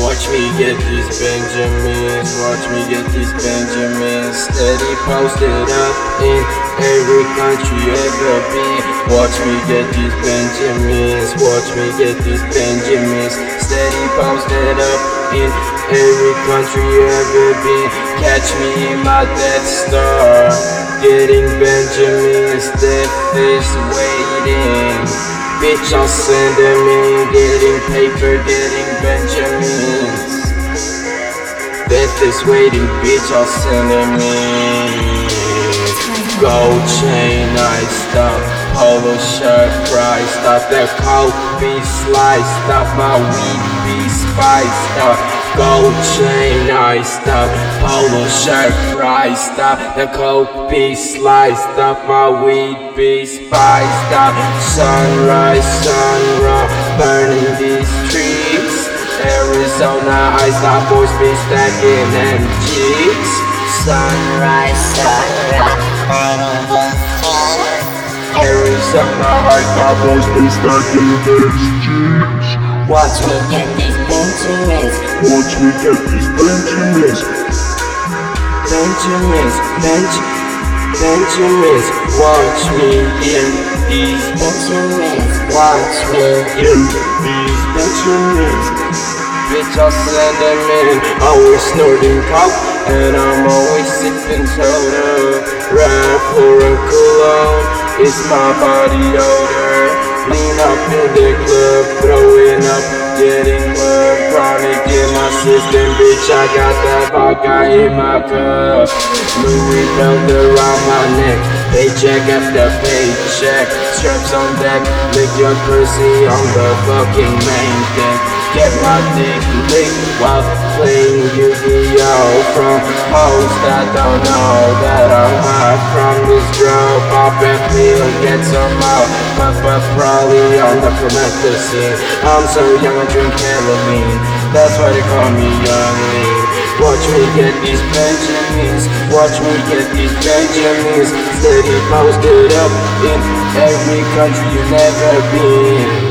Watch me get these Benjamins, watch me get these Benjamins. Steady posted up in every country ever been. Watch me get these Benjamins, watch me get these Benjamins. Steady posted up in every country ever been. Catch me in my Death Star Getting Benjamins, death is waiting. Bitch, I'll send them in, getting paper, getting Benjamins. Death is waiting, bitch, I'll send them in. Gold chain, iced up, polo shirt, priced stop. That coke be sliced up, my weed be spiced stop. Gold chain iced up, polo shirt priced stop. The coke be sliced up, my weed be spiced stop. Sunrise, sunrise, burning these trees. Arizona iced up, boys be stacking them cheeks. Sunrise, sunrise, Arizona iced up, boys be stacking them cheeks. Watch me get these Benjamins. Watch me get these Benjamins. Benjamins, Benj, Benjamins. Watch me get these Benjamins. Watch me get these Benjamins. Bitch, send them in. Always snorting coke, and I'm always sipping soda. Ride for a cologne, it's my body odor. Lean up in the club, throwing up, getting mud. Chronic in my system, bitch. I got that vodka in my cup. Louis belt around my neck. Paycheck after paycheck. Straps on deck, lick your pussy on the fucking main deck. Get my dick licked while playing Yu-Gi-Oh! From hoes that don't know that I'm hot from this drug. Pop and pill, get some out. Puff up probably on the promethazine. I'm so young, I drink Halloween. That's why they call me Young. Watch me get these Benjamins. Watch me get these Benjamins. Steady posted up in every country you've never been.